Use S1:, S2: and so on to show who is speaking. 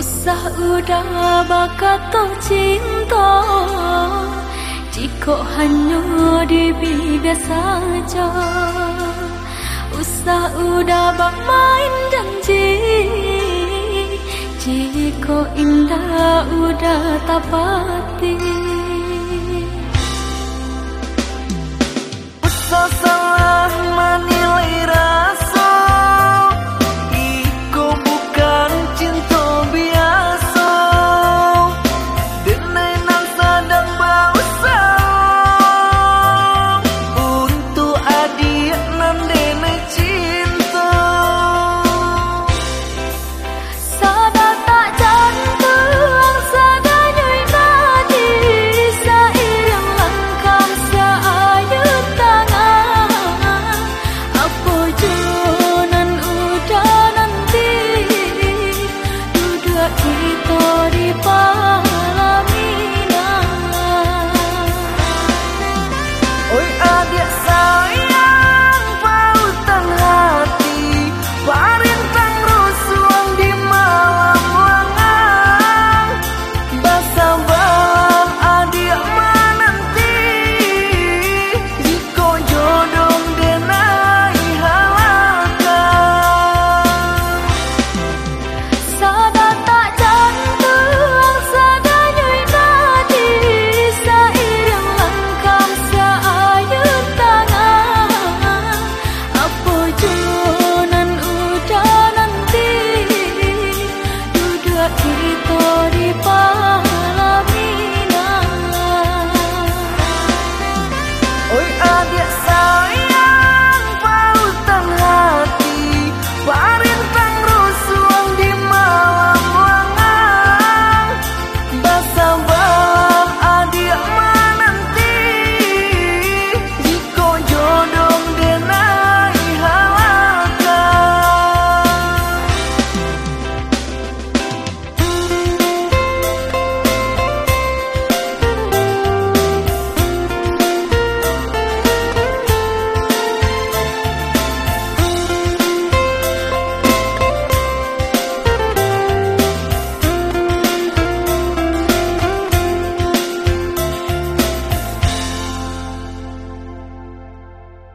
S1: Usah udah bakato cinta Jika hanya dibiga saja Usah udah bermain janji Jika indah udah tapati